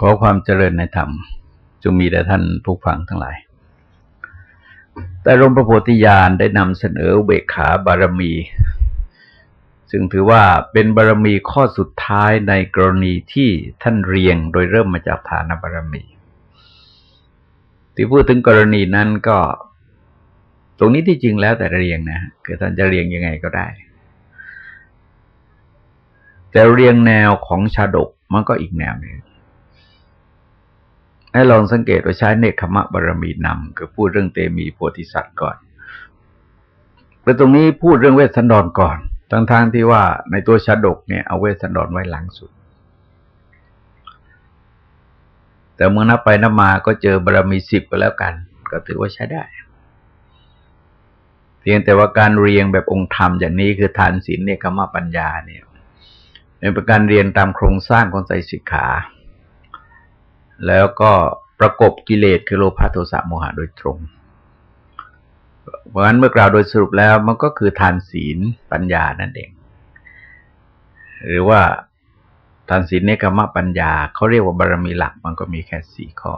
ขอความเจริญในธรรมจงมีแด่ท่านผู้ฟังทั้งหลาย แต่หลวงพระโพธิญาณได้นำเสนอเบกขาบารมี ซึ่งถือว่าเป็นบารมีข้อสุดท้ายในกรณีที่ท่านเรียงโดยเริ่มมาจากฐานบารมี ที่พูดถึงกรณีนั้นก็ ตรงนี้ที่จริงแล้วแต่เรียงนะคือท่านจะเรียงยังไงก็ได้ แต่เรียงแนวของชาดกมันก็อีกแนวหนึ่ง ให้ลองสังเกตว่าใช้เนคขมะบารมีนำคือพูดเรื่องเตมีโพธิสัตว์ก่อนแต่ตรงนี้พูดเรื่องเวสสันดรก่อนทั้งทางที่ว่าในตัวชาดกเนี่ยเอาเวสสันดรไว้หลังสุด แต่เมื่อนับไปนับมาก็เจอบารมีสิบก็แล้วกัน ก็ถือว่าใช้ได้ เพียงแต่ว่าการเรียงแบบองค์ธรรมอย่างนี้คือทานศีลเนคขมะปัญญาเนี่ยเป็นการเรียนตามโครงสร้างของใจสิกขา แล้วก็ประกบกิเลสคือโลภะโทสะโมหะโดยตรง เพราะฉะนั้นเมื่อกล่าวโดยสรุปแล้วมันก็คือทานศีลปัญญานั่นเอง หรือว่าทานศีลเนกรรมปัญญาเขาเรียกว่าบารมีหลักมันก็มีแค่สี่ข้อ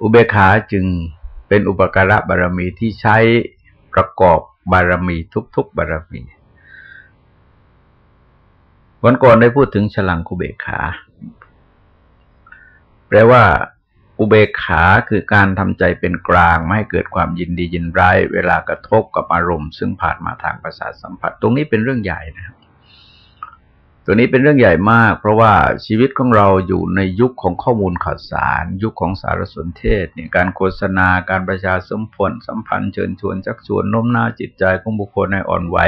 อุเบกขาจึงเป็นอุปการะบารมีที่ใช้ประกอบบารมีทุก ๆ บารมีวันก่อนได้พูดถึงฉลังคุเบกขา แปลว่า อุเบกขาคือการทำใจเป็นกลาง ไม่ให้เกิดความยินดียินร้ายเวลากระทบกับอารมณ์ ซึ่งผ่านมาทางประสาทสัมผัส ตรงนี้เป็นเรื่องใหญ่นะครับ ตัวนี้เป็นเรื่องใหญ่มาก เพราะว่าชีวิตของเราอยู่ในยุคของข้อมูลข่าวสาร ยุคของสารสนเทศเนี่ยการโฆษณาการประชาสัมพันธ์สัมพันธ์เชิญชวนชักชวนโน้มน้าวจิตใจของบุคคลในอ่อนไหว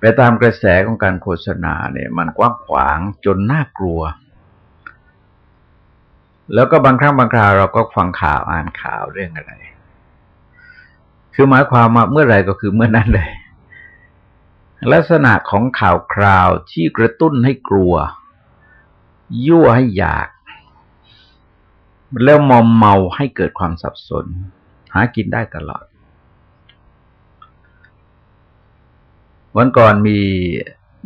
ไปตามกระแสของการโฆษณาเนี่ยมันกว้างขวางจนน่ากลัว แล้วก็บางครั้งบางคราวเราก็ฟังข่าวอ่านข่าวเรื่องอะไร คือหมายความว่าเมื่อไรก็คือเมื่อนั้นเลย ลักษณะของข่าวคราวที่กระตุ้นให้กลัว ยั่วให้อยาก แล้วมอมเมาให้เกิดความสับสน หากินได้ตลอด วันก่อนมี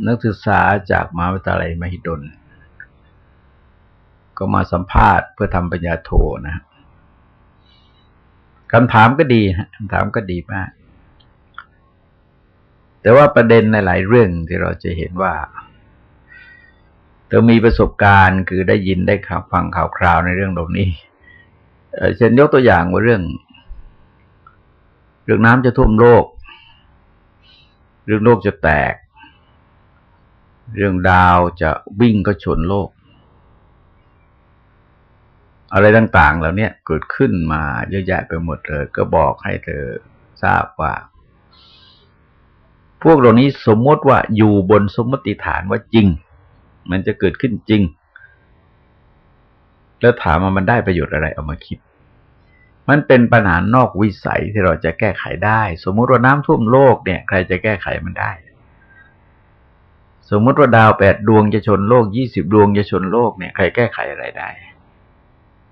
นักศึกษาจากมหาวิทยาลัยมหิดล ก็มาสัมภาษณ์เพื่อทำปัญญาโทนะคำถามก็ดีคำถามก็ดีมาก แต่ว่าประเด็นในหลายเรื่องที่เราจะเห็นว่าเธอมีประสบการณ์คือได้ยินได้ข่าวฟังข่าวคราวในเรื่องตรงนี้เช่นยกตัวอย่างว่าเรื่อง เรื่องน้ำจะท่วมโลก เรื่องโลกจะแตก เรื่องดาวจะวิ่งก็ชนโลก อะไรต่าง ๆ เหล่านี้เกิดขึ้นมาเยอะแยะไปหมดเลยก็บอกให้เธอทราบว่า พวกเหล่านี้สมมติว่าอยู่บนสมมติฐานว่าจริง มันจะเกิดขึ้นจริง แล้วถามว่ามันได้ประโยชน์อะไรเอามาคิด มันเป็นปัญหานอกวิสัยที่เราจะแก้ไขได้ สมมติว่าน้ำท่วมโลกเนี่ย ใครจะแก้ไขมันได้สมมติว่าดาวแปดดวงจะชนโลกยี่สิบดวงจะชนโลกเนี่ยใครแก้ไขอะไรได้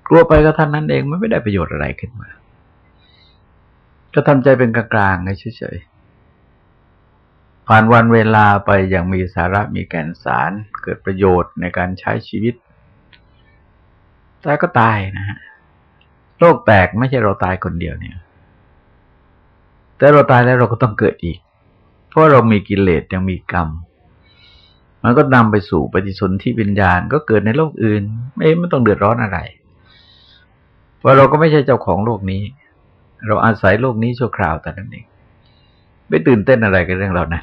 กลัวไปก็ท่านนั้นเองมันไม่ได้ประโยชน์อะไรขึ้นมา ก็ทำใจเป็นกลางๆเฉยๆผ่านวันเวลาไปอย่างมีสาระมีแก่นสารเกิดประโยชน์ในการใช้ชีวิตแต่ก็ตายนะฮะโลกแตกไม่ใช่เราตายคนเดียวเนี่ย แต่เราตายแล้วเราก็ต้องเกิดอีก เพราะเรามีกิเลสยังมีกรรม มันก็นำไปสู่ปฏิสนธิวิญญาณก็เกิดในโลกอื่น ไม่ไม่ต้องเดือดร้อนอะไร ว่าเราก็ไม่ใช่เจ้าของโลกนี้ เราอาศัยโลกนี้ชั่วคราวแต่นั้นเองไม่ตื่นเต้นอะไรกับเรื่องเรานะ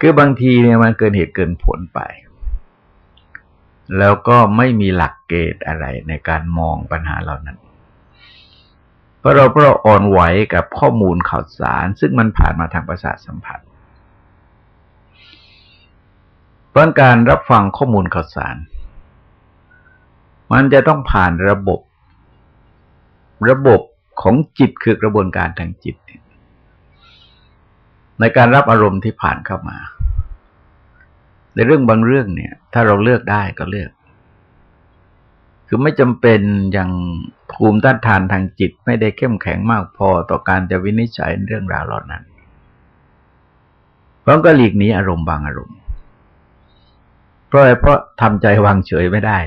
คือบางทีเนี่ยมันเกินเหตุเกินผลไป แล้วก็ไม่มีหลักเกณฑ์อะไรในการมองปัญหาเหล่านั้น เพราะเราเพราะอ่อนไหวกับข้อมูลข่าวสาร ซึ่งมันผ่านมาทางประสาทสัมผัสเพราะการรับฟังข้อมูลข่าวสาร มันจะต้องผ่านระบบ ระบบของจิตคือกระบวนการทางจิต ในการรับอารมณ์ที่ผ่านเข้ามา ในเรื่องบางเรื่องเนี่ย ถ้าเราเลือกได้ก็เลือก คือไม่จำเป็นอย่างภูมิต้านทานทางจิต ไม่ได้เข้มแข็งมากพอต่อการจะวินิจฉัยเรื่องราวเหล่านั้นเพราะก็หลีกหนีอารมณ์บางอารมณ์ เพราะอะไรเพราะทำใจวางเฉยไม่ได้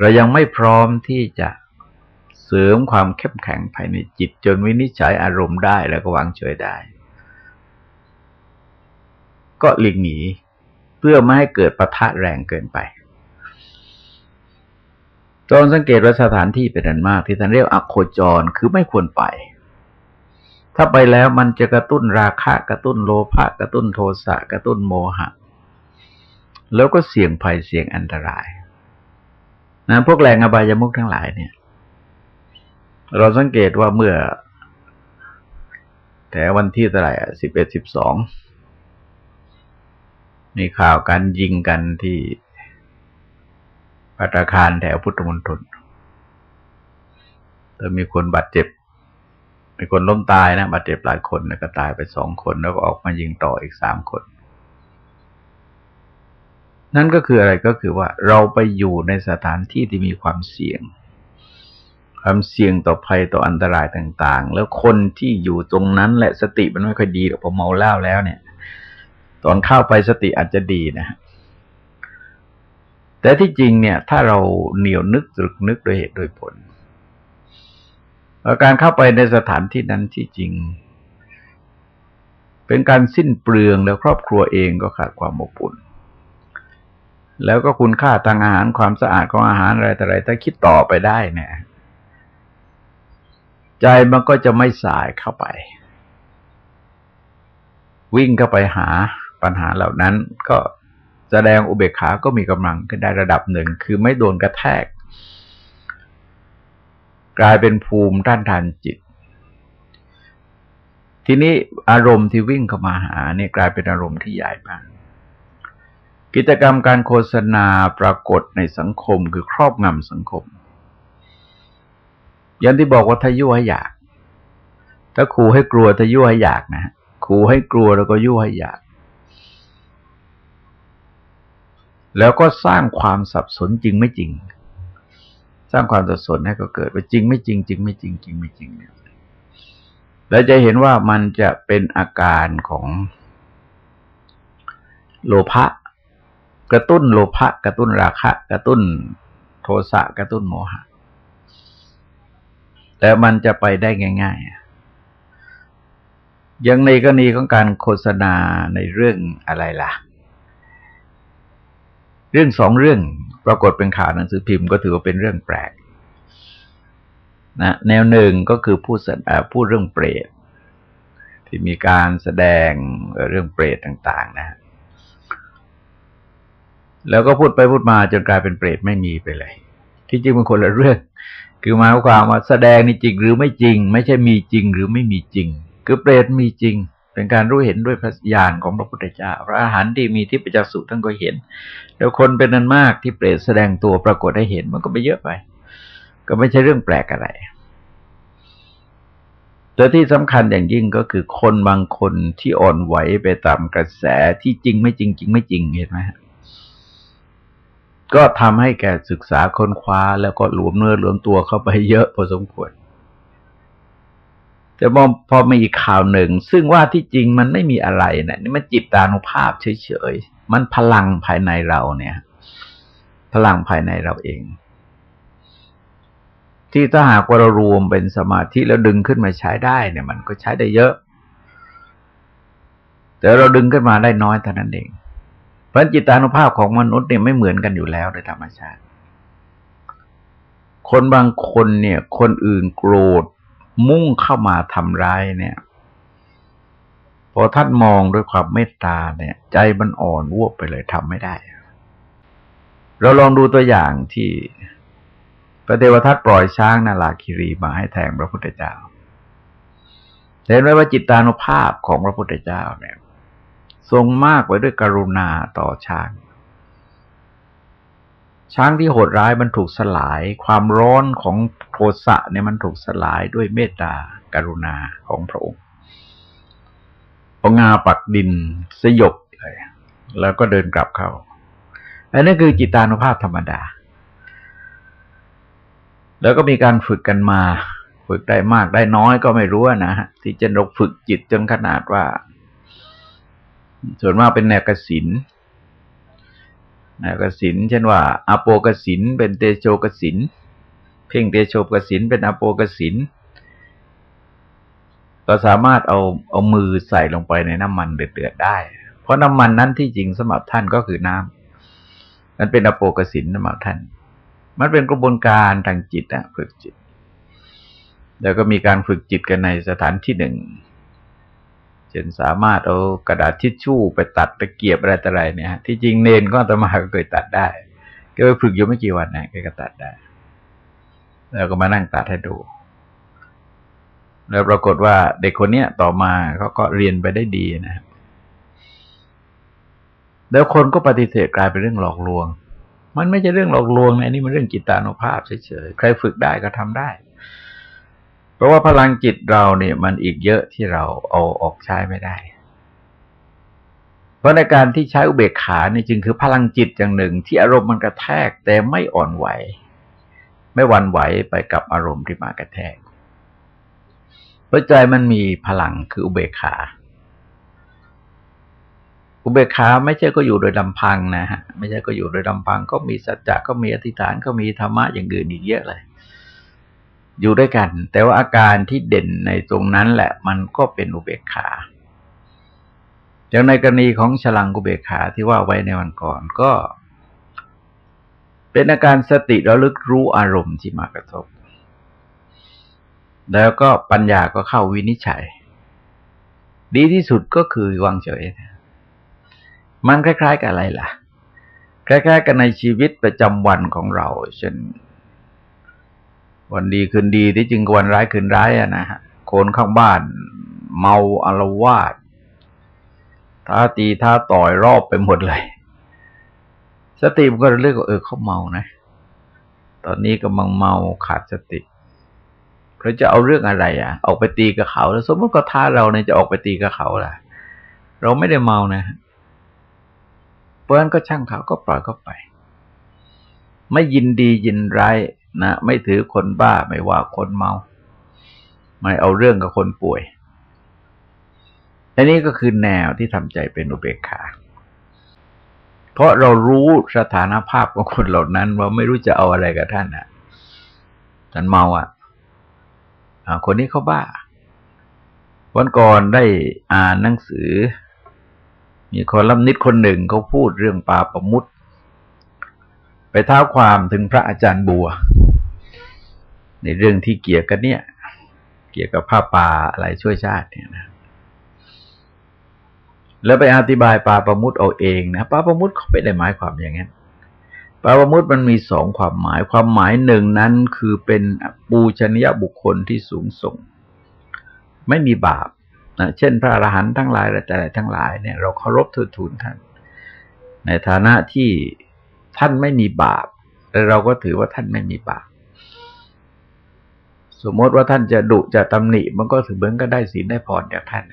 เรายังไม่พร้อมที่จะ เสริมความเข้มแข็งภายในจิต จนวินิจฉัยอารมณ์ได้แล้วก็วางเฉยได้ ก็หลีกหนีเพื่อไม่ให้เกิดปะทะแรงเกินไปตอนสังเกตว่าสถานที่เป็นอันมาก ที่ท่านเรียกอโคจรคือไม่ควรไป ถ้าไปแล้วมันจะกระตุ้นราคะกระตุ้นโลภะกระตุ้นโทสะกระตุ้นโมหะ แล้วก็เสี่ยงภัยเสี่ยงอันตรายนะพวกแรงอบายมุกทั้งหลายเนี่ย เราสังเกตว่าเมื่อ แต่วันที่เท่าไหร่สิบเอ็ดสิบสองมีข่าวการยิงกันที่ปัตาคารแถวพุทธมณฑลแต่มีคนบาดเจ็บ มีคนล้มตายนะบาดเจ็บหลายคนแล้วก็ตายไปสองคนแล้วก็ออกมายิงต่ออีกสามคน นั่นก็คืออะไรก็คือว่าเราไปอยู่ในสถานที่ที่มีความเสี่ยง ความเสี่ยงต่อภัยต่ออันตรายต่าง ๆ แล้วคนที่อยู่ตรงนั้นแหละสติมันไม่ค่อยดีหรอกพอเมาเหล้าแล้วเนี่ย ตอนเข้าไปสติอาจจะดีนะ แต่ที่จริงเนี่ย ถ้าเราเหนียวนึกตรึกนึกโดยเหตุโดยผลการเข้าไปในสถานที่นั้นที่จริง เป็นการสิ้นเปลืองแล้วครอบครัวเองก็ขาดความอบอุ่นแล้วก็คุณค่าทางอาหารความสะอาดของอาหารอะไรแต่ไรถ้าคิดต่อไปได้เนี่ย ใจมันก็จะไม่สายเข้าไป วิ่งเข้าไปหาปัญหาเหล่านั้น ก็แสดงอุเบกขาก็มีกำลังขึ้นได้ระดับหนึ่ง คือไม่โดนกระแทก กลายเป็นภูมิด้านทานจิต ทีนี้อารมณ์ที่วิ่งเข้ามาหาเนี่ยกลายเป็นอารมณ์ที่ใหญ่มากกิจกรรมการโฆษณาปรากฏในสังคมคือครอบงำสังคม อย่างที่บอกว่าทายุให้อยาก ถ้าครูให้กลัวทายุให้อยากนะครูให้กลัวแล้วก็ยุให้อยาก แล้วก็สร้างความสับสนจริงไม่จริง สร้างความสับสนให้ก็เกิดว่าจริงไม่จริง จริงไม่จริง จริงไม่จริงเนี่ยแล้วจะเห็นว่ามันจะเป็นอาการของโลภะกระตุ้นโลภะกระตุ้นราคะ กระตุ้นโทสะกระตุ้นโมหะ แต่มันจะไปได้ง่ายๆอย่างในกรณีของการโฆษณาในเรื่องอะไรล่ะ เรื่องสองเรื่องปรากฏเป็นข่าวหนังสือพิมพ์ก็ถือว่าเป็นเรื่องแปลกนะแนวหนึ่งก็คือพูดพูดเรื่องเปรตที่มีการแสดงเรื่องเปรตต่าง ๆ นะ แล้วก็พูดไปพูดมาจนกลายเป็นเปรตไม่มีไปเลย ที่จริงเป็นคนละเรื่อง คือหมายความว่าแสดงนี่จริงหรือไม่จริง ไม่ใช่มีจริงหรือไม่มีจริง คือเปรตมีจริง เป็นการรู้เห็นด้วยพระญาณของพระพุทธเจ้าพระอาหารที่มีที่ประจักษ์สุท่านก็เห็น แล้วคนเป็นนั้นมากที่เปรตแสดงตัวปรากฏให้เห็นมันก็ไม่เยอะไป ก็ไม่ใช่เรื่องแปลกอะไรแต่ที่สำคัญอย่างยิ่งก็คือคนบางคนที่อ่อนไหวไปตามกระแสที่จริงไม่จริงจริงไม่จริงเห็นไหม ก็ทำให้แกศึกษาค้นคว้าแล้วก็หลวมเนื้อหลวมตัวเข้าไปเยอะพอสมควร แต่พอพอมีอีกข่าวหนึ่ง ซึ่งว่าที่จริงมันไม่มีอะไรนะนี่มันจิตตานุภาพเฉยๆ มันพลังภายในเราเนี่ย พลังภายในเราเอง ที่ถ้าหากว่าเรารวมเป็นสมาธิแล้วดึงขึ้นมาใช้ได้เนี่ย มันก็ใช้ได้เยอะ แต่เราดึงขึ้นมาได้น้อยเท่านั้นเอง เพราะจิตานุภาพของมนุษย์เนี่ยไม่เหมือนกันอยู่แล้วโดยธรรมชาติ คนบางคนเนี่ย คนอื่นโกรธมุ่งเข้ามาทำร้ายเนี่ยพอท่านมองด้วยความเมตตาเนี่ย ใจมันอ่อนวบไปเลยทำไม่ได้ เราลองดูตัวอย่างที่พระเทวทัตปล่อยช้างนาลาคิรีมาให้แทงพระพุทธเจ้าเห็นไหมว่าจิตตานุภาพของพระพุทธเจ้าเนี่ย ทรงมากไว้ด้วยกรุณาต่อช้าง ช้างที่โหดร้ายมันถูกสลาย ความร้อนของโทสะเนี่ยมันถูกสลายด้วยเมตตาการุณาของพระองค์เอางาปักดินสยบเลยแล้วก็เดินกลับเข้า อันนี้คือจิตานุภาพธรรมดา แล้วก็มีการฝึกกันมา ฝึกได้มากได้น้อยก็ไม่รู้นะฮะที่จะรกฝึกจิตจนขนาดว่า ส่วนมากเป็นแนวกสินนะกสินเช่นว่าอโปกสินเป็นเตโชกสินเพ่งเตโชกสินเป็นอโปกสินก็สามารถเอาเอามือใส่ลงไปในน้ำมันเดือดๆได้ เพราะน้ำมันนั้นที่จริงสำหรับท่านก็คือน้ำมันเป็นอโปกสินสำหรับท่าน มันเป็นกระบวนการทางจิตอะฝึกจิต แล้วก็มีการฝึกจิตกันในสถานที่หนึ่ง เช่นสามารถเอากระดาษทิชชู่ไปตัดตะเกียบอะไรต่ออะไรเนี่ย ที่จริงเนนก็ตมาก็เคยตัดได้ ก็ไปฝึกอยู่ไม่กี่วันนะก็ตัดได้ แล้วก็มานั่งตัดให้ดู แล้วปรากฏว่าเด็กคนเนี้ยต่อมาเขาก็เรียนไปได้ดีนะแล้วคนก็ปฏิเสธกลายเป็นเรื่องหลอกลวง มันไม่ใช่เรื่องหลอกลวงนะนี่มันเรื่องจิตานุภาพเฉยๆใครฝึกได้ก็ทำได้ ราะว่าพลังจิตเราเนี่ยมันอีกเยอะที่เราเอาออกใช้ไม่ได้ เพราะในการที่ใช้อุเบกขานี่จึงคือพลังจิตอย่างหนึ่งที่อารมณ์มันกระแทกแต่ไม่อ่อนไหว ไม่หวั่นไหวไปกับอารมณ์ที่มากระแทกเพราะใจมันมีพลังคืออุเบกขา อุเบกขาไม่ใช่ก็อยู่โดยลำพังนะฮะไม่ใช่ก็อยู่โดยลำพัง ก็มีสัจจะก็มีอธิษฐานก็มีธรรมะอย่างอื่นอีกเยอะเลย อยู่ด้วยกัน แต่ว่าอาการที่เด่นในตรงนั้นแหละ มันก็เป็นอุเบกขาอย่างในกรณีของฉลังอุเบกขาที่ว่าไว้ในวันก่อนก็ เป็นอาการสติระลึกรู้อารมณ์ที่มากระทบ แล้วก็ปัญญาก็เข้าวินิจฉัย ดีที่สุดก็คือวางเฉย มันคล้าย ๆ กับอะไรล่ะ คล้าย ๆ กันในชีวิตประจำวันของเราเช่น วันดีคืนดีที่จริงวันร้ายคืนร้ายอะนะฮะคนข้างบ้าน เมาอารวาสท้าตีท้าต่อยรอบไปหมดเลย สติมันก็เรียกว่าเออเขาเมานะ ตอนนี้กำลังเมาขาดสติเขาจะเอาเรื่องอะไรอะ ออกไปตีกับเขา แล้ว สมมติก็ท้าเราเนี่ยจะออกไปตีกับเขาล่ะ เราไม่ได้เมานะเพราะนั้นก็ช่างเขาก็ปล่อยเขาไป ไม่ยินดียินร้าย นะไม่ถือคนบ้าไม่ว่าคนเมา ไม่เอาเรื่องกับคนป่วย อันนี้ก็คือแนวที่ทำใจเป็นอุเบกขาเพราะเรารู้สถานภาพของคนเหล่านั้น ว่าไม่รู้จะเอาอะไรกับท่านอะท่านเมาอะคนนี้เขาบ้า วันก่อนได้อ่านหนังสือ มีคนลำนิดคนหนึ่งเขาพูดเรื่องปาประมุตไปเท้าความถึงพระอาจารย์บัว ในเรื่องที่เกี่ยวกับเนี่ย เกี่ยวกับผ้าป่าอะไรช่วยชาติเนี่ยนะแล้วไปอธิบายปาประมุตเอาเองนะปาประมุตเขาไม่ได้หมายความอย่างนั้นปาประมุตมันมีสองความหมาย ความหมายหนึ่งนั้นคือเป็นปูชนียบุคคลที่สูงส่ง ไม่มีบาปนะเช่น พระอรหันต์ทั้งหลายและแต่ทั้งหลายเนี่ยเราเคารพทูลทูลท่าน ในฐานะที่ท่านไม่มีบาป แต่เราก็ถือว่าท่านไม่มีบาป สมมติว่าท่านจะดุจะตำหนิ มันก็ถือเบื้องก็ได้ศีลได้พรจากท่าน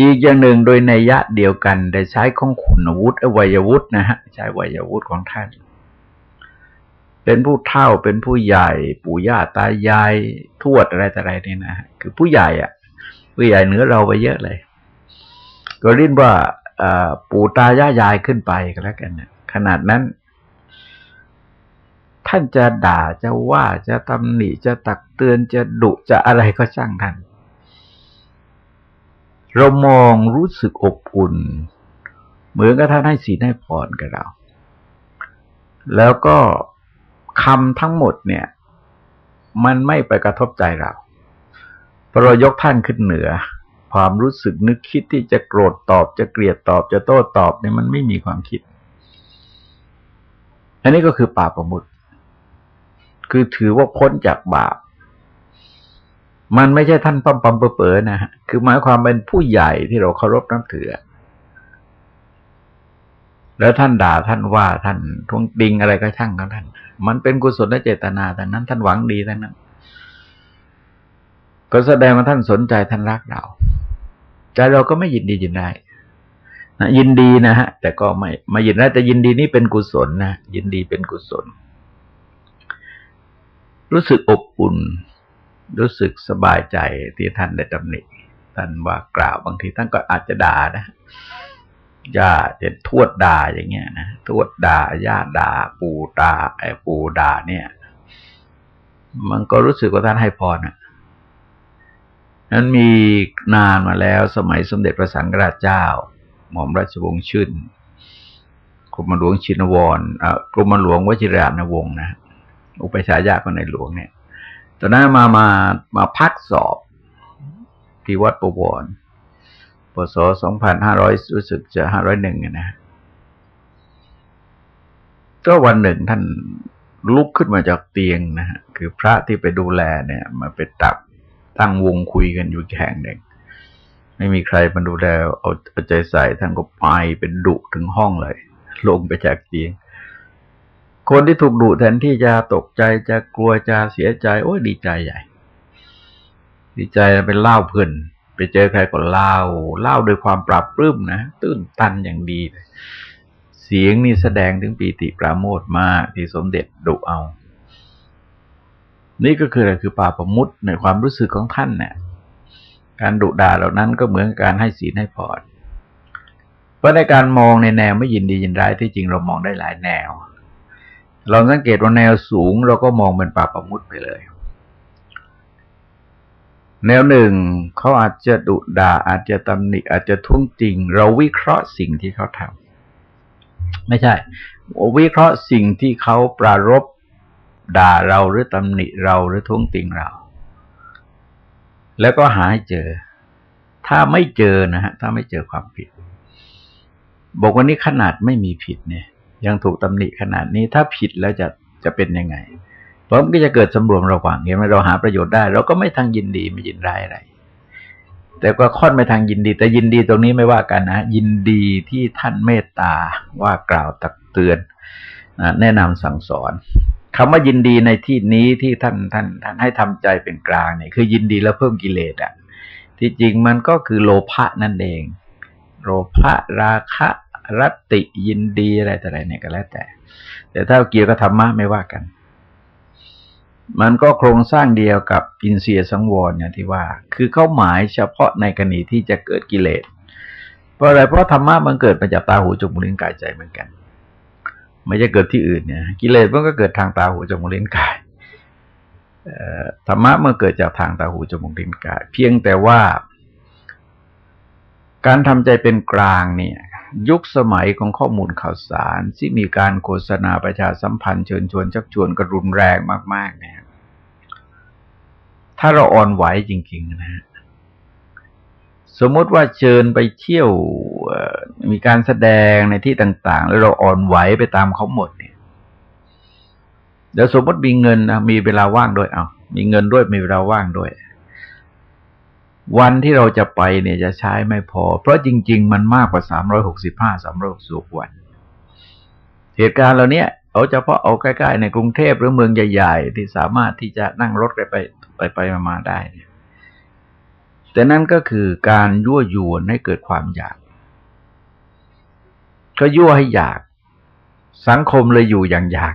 อีกอย่างหนึ่งโดยในยะเดียวกันได้ใช้ของขุนวุฒิวัยวุฒินะฮะใช้วัยวุฒิของท่าน เป็นผู้เฒ่าเป็นผู้ใหญ่ ปู่ย่าตายายทวดอะไรแต่อะไรนี่นะคือผู้ใหญ่อะผู้ใหญ่เหนือเราไปเยอะเลย ก็เรียกว่าปู่ตายายายขึ้นไปก็แล้วกันนะขนาดนั้น ท่านจะด่าจะว่าจะตำหนิจะตักเตือนจะดุจะอะไรก็ช่างท่านเรามองรู้สึกอบอุ่น เหมือนกับท่านให้สีให้พรกับเรา แล้วก็คำทั้งหมดเนี่ย มันไม่ไปกระทบใจเราพอเรายกท่านขึ้นเหนือ ความรู้สึกนึกคิดที่จะโกรธตอบจะเกลียดตอบจะโต้ตอบเนี่ยมันไม่มีความคิด อันนี้ก็คือป่าประมุต คือถือว่าพ้นจากบาป มันไม่ใช่ท่านปั๊มปั๊มเป๋อๆนะฮะคือหมายความเป็นผู้ใหญ่ที่เราเคารพนับถือ แล้วท่านด่าท่านว่าท่านทวงดิงอะไรก็ช่างของท่าน มันเป็นกุศลและเจตนาแต่นั้น ท่านหวังดีทั้งนั้น ก็แสดงว่าท่านสนใจท่านรักเราใจเราก็ไม่ยินดียินได้นะยินดีนะฮะ แต่ก็ไม่มายินได้แต่ยินดีนี่เป็นกุศลนะยินดีเป็นกุศล รู้สึกอบอุ่น รู้สึกสบายใจที่ท่านได้ตำหนิท่านว่ากล่าวบางทีท่านก็อาจจะด่านะย่าเด็ดทวดด่าอย่างเงี้ยนะทวดด่าย่าด่า ปู่ด่าไอ้ปู่ด่าเนี่ย มันก็รู้สึกว่าท่านให้พรอะนั้นมีนานมาแล้วสมัยสมเด็จพระสังฆราชเจ้า หม่อมราชวงศ์ชื่นกรมหลวงชินวรกรมหลวงวชิรานวงศ์นะ อุปชายาคนในหลวงเนี่ย ตอนนั้นมามามาพักสอบที่วัดประวรปศสองพันห้าร้อยรู้สึกจะห้าร้อยหนึ่งนะ ก็วันหนึ่งท่านลุกขึ้นมาจากเตียงนะฮะ คือพระที่ไปดูแลเนี่ย มาไปตับตั้งวงคุยกันอยู่แห่งหนึ่งไม่มีใครมาดูแลเอาเอาใจใส่ท่านก็ไปเป็นดุถึงห้องเลย ลงไปจากเตียง คนที่ถูกดุแทนที่จะตกใจจะกลัวจะเสียใจ โอ้ยดีใจใหญ่ ดีใจเป็นเล่าเพื่อนไปเจอใครก็เล่าเล่าโดยความปรับปลื้มนะตื้นตันอย่างดีเสียงนี่แสดงถึงปีติปราโมทมากที่สมเด็จดุเอา นี่ก็คืออะไรคือป่าประมุตในความรู้สึกของท่านเนี่ยการดุด่าเหล่านั้นก็เหมือนการให้ศีลให้พรเพราะในการมองในแนวไม่ยินดียินร้ายที่จริงเรามองได้หลายแนว เราสังเกตว่าแนวสูงเราก็มองเป็นป่าประมุตไปเลย แนวหนึ่งเขาอาจจะดุด่าอาจจะตำหนิอาจจะทุ่งจริง เราวิเคราะห์สิ่งที่เขาทำไม่ใช่ วิเคราะห์สิ่งที่เขาปรารบด่าเราหรือตำหนิเราหรือทุ่งติงเรา แล้วก็หาให้เจอ ถ้าไม่เจอนะฮะถ้าไม่เจอความผิด บอกว่านี้ขนาดไม่มีผิดเนี่ย ยังถูกตำหนิขนาดนี้ถ้าผิดแล้วจะจะเป็นยังไง เพราะมันก็จะเกิดสำรวมระหว่างเห็นไหมเราหาประโยชน์ได้ เราก็ไม่ทางยินดีไม่ยินร้ายอะไร แต่ก็ค่อนไปทางยินดี แต่ยินดีตรงนี้ไม่ว่ากันนะยินดีที่ท่านเมตตาว่ากล่าวตักเตือนแนะนำสั่งสอนคำว่ายินดีในที่นี้ที่ท่านท่านท่านให้ทำใจเป็นกลางเนี่ยคือยินดีแล้วเพิ่มกิเลสอะที่จริงมันก็คือโลภะนั่นเอง โลภะราคะ รัตติยินดีอะไรแต่อะไรเนี่ยก็แล้วแต่ แต่ถ้าเกี่ยวกับธรรมะไม่ว่ากัน มันก็โครงสร้างเดียวกับอินเสียสังวรเนี่ยที่ว่า คือเข้าหมายเฉพาะในกรณีที่จะเกิดกิเลส เพราะอะไรเพราะธรรมะมันเกิดมาจากตาหูจมูกลิ้นกายใจเหมือนกันไม่ใช่เกิดที่อื่นเนี่ย กิเลสมันก็เกิดทางตาหูจมูกลิ้นกายธรรมะมันเกิดจากทางตาหูจมูกลิ้นกาย เพียงแต่ว่า การทำใจเป็นกลางเนี่ย ยุคสมัยของข้อมูลข่าวสารที่มีการโฆษณาประชาสัมพันธ์เชิญชวนชักชวนกระรุนแรงมาก ๆ เนี่ย ถ้าเราอ่อนไหวจริง ๆนะสมมติว่าเชิญไปเที่ยวมีการแสดงในที่ต่าง ๆ แล้วเราอ่อนไหวไปตามเขาหมดเนี่ยเดี๋ยวสมมติมีเงินนะมีเวลาว่างด้วยเอามีเงินด้วยมีเวลาว่างด้วย วันที่เราจะไปเนี่ยจะใช้ไม่พอ เพราะจริง ๆ มันมากกว่าสามร้อยหกสิบห้าสามร้อยหกสิบวัน เหตุการณ์เหล่านี้เอาเฉพาะเอาใกล้ๆในกรุงเทพหรือเมืองใหญ่ ๆ ที่สามารถที่จะนั่งรถไปไปไปมาได้เนี่ยแต่นั่นก็คือการยั่วยวนให้เกิดความอยาก ก็ยั่วให้อยาก สังคมเลยอยู่อย่างอยาก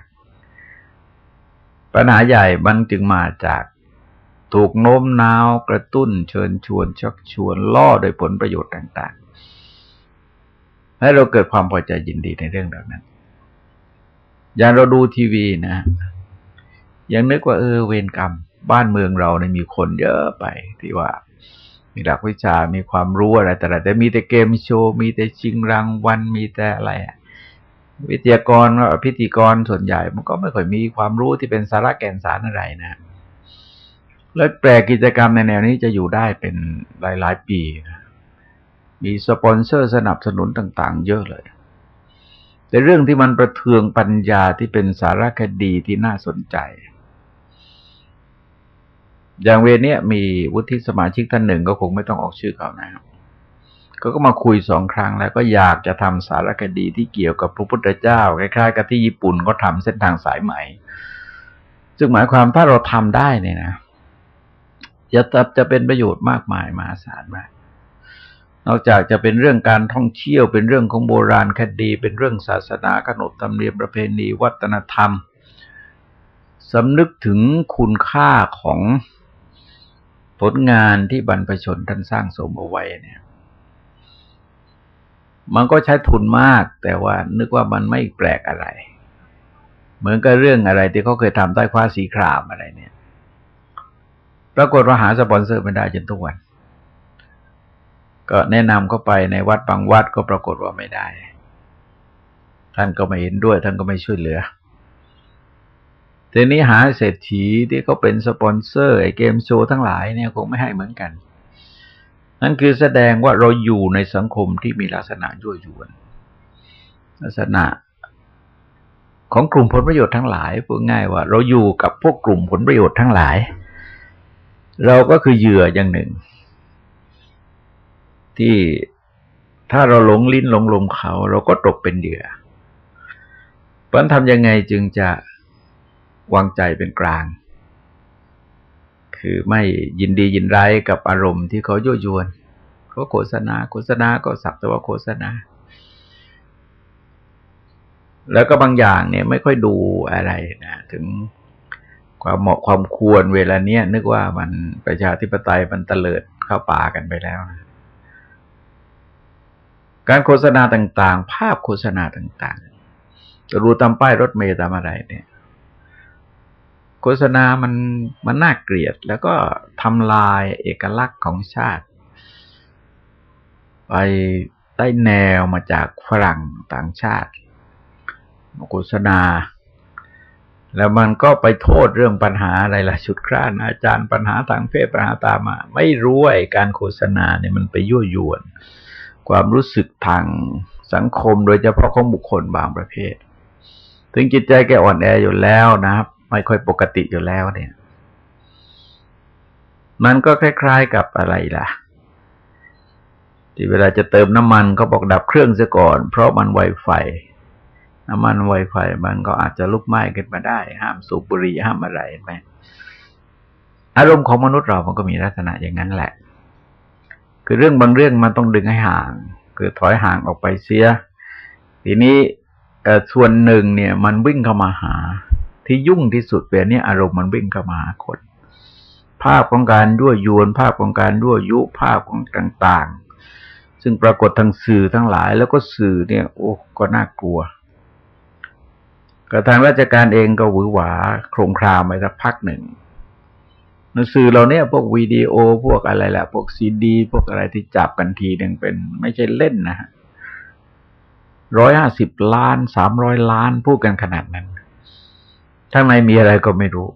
ปัญหาใหญ่มันจึงมาจาก ถูกโน้มน้าวกระตุ้นเชิญชวนชักชวนล่อโดยผลประโยชน์ต่างๆ ให้เราเกิดความพอใจยินดีในเรื่องเหล่านั้น อย่างเราดูทีวีนะยังนึกว่าเออเวรกรรม บ้านเมืองเราเนี่ยมีคนเยอะไปที่ว่า มีหลักวิชามีความรู้อะไรแต่ละแต่มีแต่เกมโชว์มีแต่ชิงรางวัลมีแต่อะไรวิทยากรพิธีกรส่วนใหญ่ มันก็ไม่ค่อยมีความรู้ที่เป็นสาระแก่นสารอะไรนะ แล้วแปลกิจกรรมในแนวนี้จะอยู่ได้เป็นหลายหลายปีนะมีสปอนเซอร์สนับสนุนต่าง ๆ เยอะเลย แต่เรื่องที่มันประเทืองปัญญาที่เป็นสารคดีที่น่าสนใจ อย่างเวเนี้ยมีวุฒิสมาชิกท่านหนึ่งก็คงไม่ต้องออกชื่อเขานะครับก็ก็มาคุยสองครั้งแล้วก็อยากจะทำสารคดีที่เกี่ยวกับพระพุทธเจ้าคล้ายๆกับที่ญี่ปุ่นก็ทำเส้นทางสายใหม่ ซึ่งหมายความถ้าเราทำได้เนี่ยนะ จะจะเป็นประโยชน์มากมายมหาศาลมาก นอกจากจะเป็นเรื่องการท่องเที่ยว เป็นเรื่องของโบราณคดี เป็นเรื่องศาสนาขนบธรรมเนียมประเพณีวัฒนธรรมสำนึกถึงคุณค่าของผลงานที่บรรพชนท่านสร้างสมเอาไว้เนี่ย มันก็ใช้ทุนมาก แต่ว่านึกว่ามันไม่แปลกอะไร เหมือนกับเรื่องอะไรที่เขาเคยทำใต้คว้าสีครามอะไรเนี่ย ปรากฏว่าหาสปอนเซอร์ไม่ได้จนทุกวัน ก็แนะนำเข้าไปในวัดบางวัดก็ปรากฏว่าไม่ได้ ท่านก็ไม่เห็นด้วย ท่านก็ไม่ช่วยเหลือทีนี้หาเศรษฐีที่เขาเป็นสปอนเซอร์ไอเกมโชว์ทั้งหลายเนี่ยคงไม่ให้เหมือนกัน นั่นคือแสดงว่าเราอยู่ในสังคมที่มีลักษณะยั่วยวน ลักษณะของกลุ่มผลประโยชน์ทั้งหลายพูดง่ายว่า เราอยู่กับพวกกลุ่มผลประโยชน์ทั้งหลาย เราก็คือเหยื่ออย่างหนึ่ง ที่ถ้าเราหลงลิ้นหลงลมเขา เราก็ตกเป็นเหยื่อเพราะทำยังไงจึงจะวางใจเป็นกลาง คือไม่ยินดียินร้ายกับอารมณ์ที่เขายั่วยวนเขาโฆษณาโฆษณาก็สักแต่ว่าโฆษณา แล้วก็บางอย่างเนี่ยไม่ค่อยดูอะไรนะถึง ความเหมาะความควรเวลาเนี้ยนึกว่ามันประชาธิปไตยมันเตลิดเข้าป่ากันไปแล้วนะการโฆษณาต่างๆ ภาพโฆษณาต่างๆจะรู้ตามป้ายรถเมล์ตามอะไรเนี่ย โฆษณามันมันน่าเกลียด แล้วก็ทำลายเอกลักษณ์ของชาติ ไปได้แนวมาจากฝรั่งต่างชาติ โฆษณา แล้วมันก็ไปโทษเรื่องปัญหาอะไรล่ะชุดคร้านอาจารย์ปัญหาทางเพศปัญหาตามมา ไม่รู้ไอ้การโฆษณาเนี่ยมันไปยั่วยวน ความรู้สึกทางสังคมโดยเฉพาะของบุคคลบางประเภท ถึงจิตใจแกอ่อนแออยู่แล้วนะครับ ไม่ค่อยปกติอยู่แล้วเนี่ย มันก็คล้าย ๆกับอะไรล่ะ ที่เวลาจะเติมน้ำมันก็บอกดับเครื่องซะก่อน เพราะมันไวไฟ น้ำมันไวไฟมันก็อาจจะลุกไหม้ขึ้นมาได้ ห้ามสูบบุหรี่ห้ามอะไรไหมอารมณ์ของมนุษย์เรามันก็มีลักษณะอย่างนั้นแหละ คือเรื่องบางเรื่องมันต้องดึงให้ห่าง คือถอยห่างออกไปเสีย ทีนี้ส่วนหนึ่งเนี่ย มันวิ่งเข้ามาหา ที่ยุ่งที่สุดเป็นนี้อารมณ์มันวิ่งเข้ามาหาคน ภาพของการยั่วยวนภาพของการยั่วยุภาพของต่าง ๆ ซึ่งปรากฏทางสื่อทั้งหลาย แล้วก็สื่อเนี่ย โอ้ก็น่ากลัว กระทางราชการเองก็หวือหวาโครงครามไปสักพักหนึ่งหนังสือเราเนี่ยพวกวิดีโอพวกอะไรแหละ พวกซีดี พวกอะไรที่จับกันทีหนึ่งเป็น ไม่ใช่เล่นนะฮะร้อยห้าสิบล้านสามร้อยล้านพูดกันขนาดนั้นข้างในมีอะไรก็ไม่รู้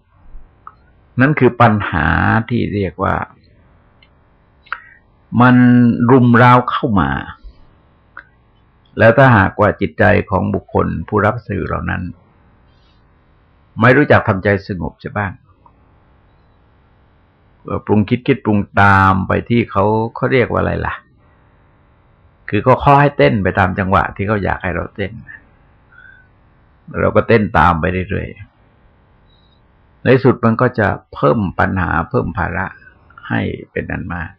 นั่นคือปัญหาที่เรียกว่า มันรุมราวเข้ามา แล้วถ้าหากว่าจิตใจของบุคคลผู้รับสื่อเหล่านั้น ไม่รู้จักทำใจสงบใช่บ้างปรุงคิดคิดปรุงตามไปที่เขาเขาเรียกว่าอะไรล่ะ คือก็ข้อให้เต้นไปตามจังหวะที่เขาอยากให้เราเต้น เราก็เต้นตามไปเรื่อยๆ ในสุดมันก็จะเพิ่มปัญหาเพิ่มภาระให้เป็นนันมาก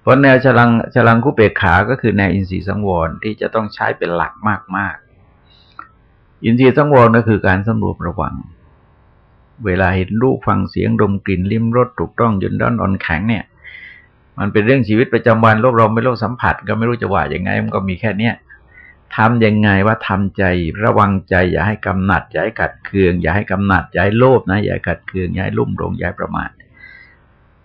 เพราะแนวฉลังฉลังคุเปกขา ก็คือแนวอินทรีย์สังวรที่จะต้องใช้เป็นหลักมากๆ อินทรีย์สังวรก็คือการสำรวมระวัง เวลาเห็นรูปฟังเสียงดมกลิ่นลิ้มรสถูกต้องยืนด้อนอ่อนแข็งเนี่ย มันเป็นเรื่องชีวิตประจำวันโลกเราไม่โลกสัมผัส ก็ไม่รู้จะว่าอย่างไงมันก็มีแค่เนี้ยทำยังไงว่าทำใจระวังใจอย่าให้กำหนัด อย่าให้กัดเคือง อย่าให้กำหนัดอย่าให้โลภนะ อย่ากัดเคืองอย่าให้ลุ่มหลงอย่าประมาท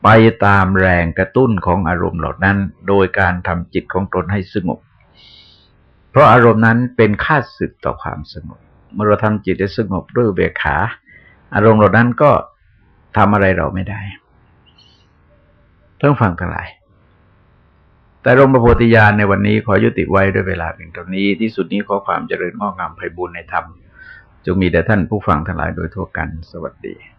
ไปตามแรงกระตุ้นของอารมณ์เหล่านั้น โดยการทำจิตของตนให้สงบ เพราะอารมณ์นั้นเป็นค่าศึกต่อความสงบ เมื่อเราทำจิตให้สงบด้วยเบขา อารมณ์เหล่านั้นก็ทำอะไรเราไม่ได้ต้องฟังทั้งหลาย แต่รมประโพธิญาณในวันนี้ขอยุติไว้ด้วยเวลาเพียงเท่านี้ ที่สุดนี้ขอความเจริญงอกงามไพบูรณ์ในธรรมจงมีแด่ท่านผู้ฟังทั้งหลายโดยทั่วกัน สวัสดี